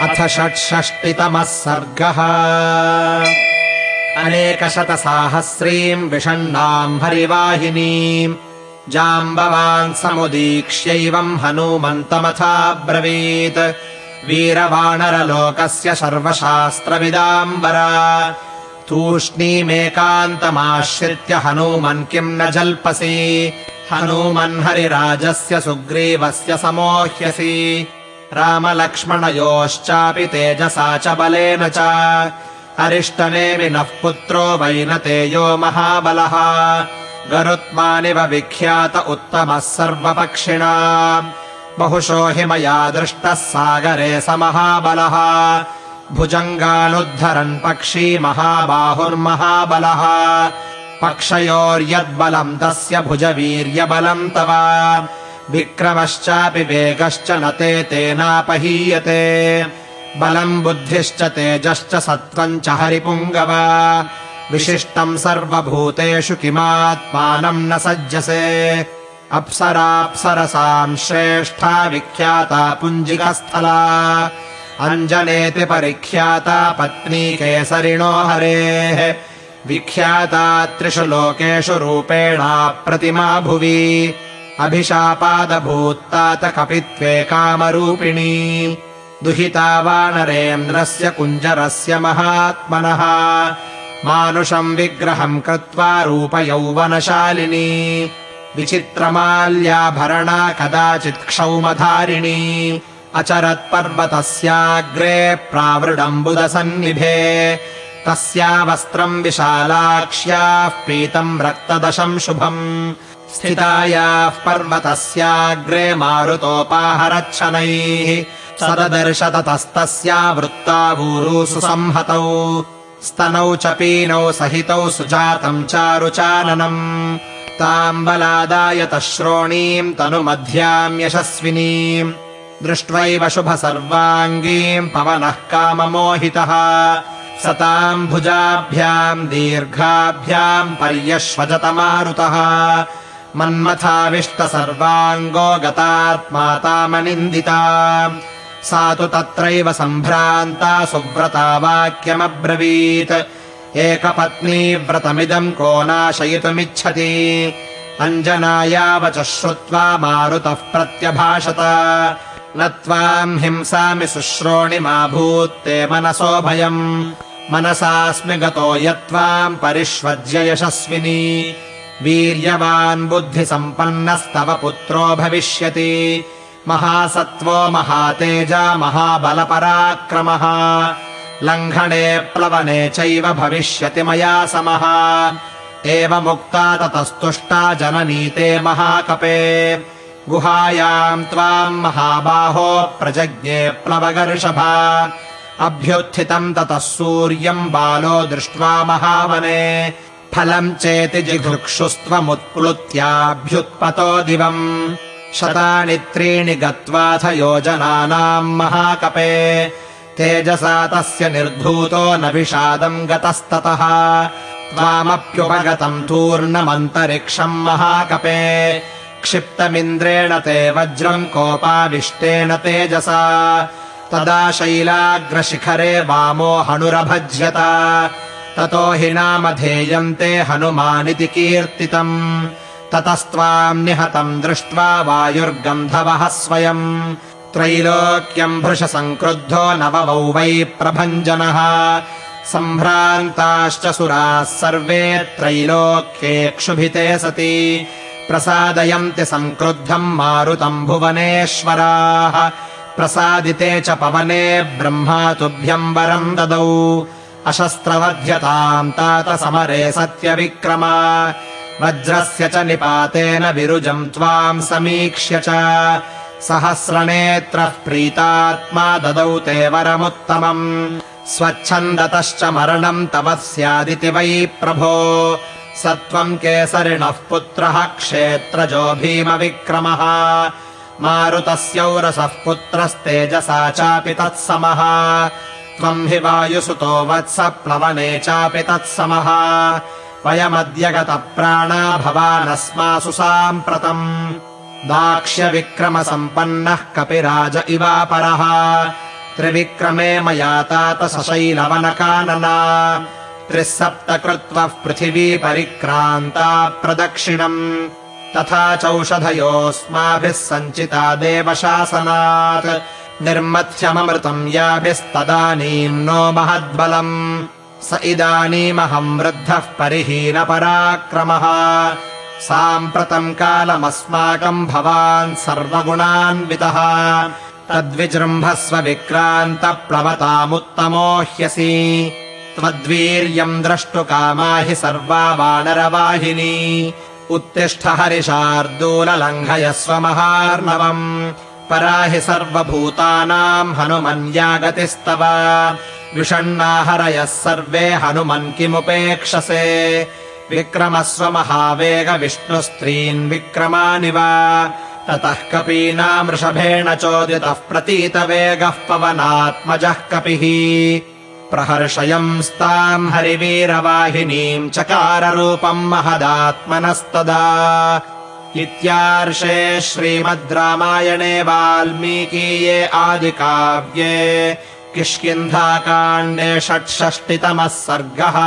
अथ षट्षष्टितमः सर्गः। अनेकशतसाहस्रीम् विषण्णाम् हरिवाहिनीम्। जाम्बवान् समुदीक्ष्यैवम् हनूमन्तमथाब्रवीत्। वीरवाणरलोकस्य सर्वशास्त्रविदाम्बरा। तूष्णीमेकान्तमाश्रित्य हनूमन् किम् न जल्पसि। हनूमन् हरिराजस्य सुग्रीवस्य समोह्यसि रामलक्ष्मणयोश्चापि तेजसा च बलेन च। अरिष्टनेमि नः पुत्रो वैनतेयो महाबलः। गरुत्मानिव विख्यात उत्तमः सर्वपक्षिणा। बहुशो हि मया दृष्टः सागरे स महाबलः। भुजङ्गानुद्धरन् पक्षी महाबाहुर्महाबलः। पक्षयोर्यद्बलम् तस्य भुजवीर्यबलम् तव विक्रमश्चापि वेगश्च न ते तेनापहीयते। बलम् बुद्धिश्च तेजश्च सत्त्वम् च हरिपुङ्गव। विशिष्टम् सर्वभूतेषु किमात्मानम् न सज्जसे। अप्सराप्सरसाम् श्रेष्ठा विख्याता पुञ्जिकस्थला। अञ्जनेति परिख्याता पत्नी केसरिणो हरेः। विख्याता त्रिषु लोकेषु रूपेणा प्रतिमा भुवि अभिशापादभूत्तात कपित्वे कामरूपिणी। दुहिता वानरेन्द्रस्य कुञ्जरस्य महात्मनः। मानुषम् विग्रहम् कृत्वा रूपयौवनशालिनी। विचित्रमाल्याभरणा कदाचित् क्षौमधारिणी। अचरत्पर्वतस्याग्रे प्रावृडम्बुदसन्निभे। तस्या वस्त्रम् विशालाक्ष्याः पीतम् रक्तदशम् शुभम् स्थितायाः पर्वतस्याग्रे मारुतोपाहरच्छनैः सददर्श ततस्तस्या वृत्तावूरुसु संहतौ स्तनौ च पीनौ सहितौ सुजातम् चारुचाननम्। ताम्बलादायतः श्रोणीम् तनुमध्याम् यशस्विनीम् दृष्ट्वैव शुभ सर्वाङ्गीम् पवनः काममोहितः। सताम् भुजाभ्याम् दीर्घाभ्याम् पर्यश्वजतमारुतः मन्मथाविष्ट सर्वाङ्गो गतात्मा तामनिन्दिता सा तु तत्रैव सम्भ्रान्ता सुव्रता वाक्यमब्रवीत्। एकपत्नी व्रतमिदम् को नाशयितुमिच्छति। अञ्जनायावच श्रुत्वा मारुतः प्रत्यभाषत। न त्वाम् हिंसामि शुश्रोणि मा भूत्ते मनसो भयम्। मनसास्मि गतो यत्त्वाम् परिष्वज्य यशस्विनी वीर्यवान् बुद्धिसम्पन्नस्तव पुत्रो भविष्यति। महासत्त्वो महातेजा महाबलपराक्रमः। लङ्घने प्लवने चैव भविष्यति मया समः। एवमुक्ता ततस्तुष्टा जननीते महाकपे। गुहायाम् त्वाम् महाबाहो प्रजज्ञे प्लवगर्षभा। अभ्युत्थितम् ततः सूर्यम् बालो दृष्ट्वा महावने फलम् चेति जिघृक्षुस्त्वमुत्प्लुत्याभ्युत्पतो दिवम्। शतानि त्रीणि गत्वाथ योजनानाम् महाकपे। तेजसा तस्य निर्धूतो न विषादम् गतस्ततः। त्वामप्युपगतम् तूर्णमन्तरिक्षम् महाकपे। क्षिप्तमिन्द्रेण ते वज्रम् कोपाविष्टेन तेजसा। तदा शैलाग्रशिखरे वामो हनुरभज्यत ततो हि नामधेयम् ते हनुमानिति कीर्तितम्। ततस्त्वाम् निहतम् दृष्ट्वा वायुर्गन्धवः स्वयम्। त्रैलोक्यम् भृशसङ्क्रुद्धो नववौ वै प्रभञ्जनः। सम्भ्रान्ताश्च सुराः सर्वे त्रैलोक्ये क्षुभिते सति। प्रसादयन्ति सङ्क्रुद्धम् मारुतम् भुवनेश्वराः। प्रसादिते च पवने ब्रह्मा तुभ्यम् वरम् ददौ अशस्त्रवध्यताम् तात समरे सत्यविक्रमा। वज्रस्य च निपातेन विरुजम् त्वाम् समीक्ष्य च। सहस्रनेत्रः प्रीतात्मा ददौ ते वरमुत्तमम्। स्वच्छन्दतश्च मरणम् तव स्यादिति वै प्रभो। स त्वम् केसरिणः पुत्रः क्षेत्रजो भीमविक्रमः। मारुतस्यौरसः पुत्रस्तेजसा चापि तत्समः त्वम् हि वायुसुतो वत्स प्लवने चापि तत्समः। वयमद्य गतप्राणा भवानस्मासु साम्प्रतम्। दाक्ष्यविक्रमसम्पन्नः कपिराज इवापरः। त्रिविक्रमे मया तात सशैलवनकानना। त्रिः सप्त कृत्वः पृथिवी परिक्रान्ता प्रदक्षिणम् तथा चौषधयोऽस्माभिः सञ्चिता देवशासनात्। निर्मथ्यममृतम् याभिस्तदानीम् नो महद्बलम्। स इदानीमहम् वृद्धः परिहीनपराक्रमः। साम्प्रतम् कालमस्माकम् भवान् सर्वगुणान्वितः। तद्विजृम्भस्व विक्रान्तप्लवतामुत्तमो ह्यसि। त्वद्वीर्यम् द्रष्टुकामा हि सर्वा वानरवाहिनी उत्तिष्ठ हरिशार्दूललङ्घयस्व महार्णवम् परा हि सर्वभूतानाम् हनुमन्यागतिस्तव विषण्णाहरयः सर्वे हनुमन् किमुपेक्षसे। विक्रमस्व महावेग विष्णुस्त्रीन् विक्रमानि वा ततः कपीनामृषभेण चोदितः प्रतीतवेगः पवनात्मजः कपिः प्रहर्षयंस्ताम् हरिवीरवाहिनीम् चकाररूपम् महदात्मनस्तदा। इत्यार्षे श्रीमद् रामायणे वाल्मीकीये आदिकाव्ये किष्किन्धाकाण्डे षट्षष्टितमः सर्गः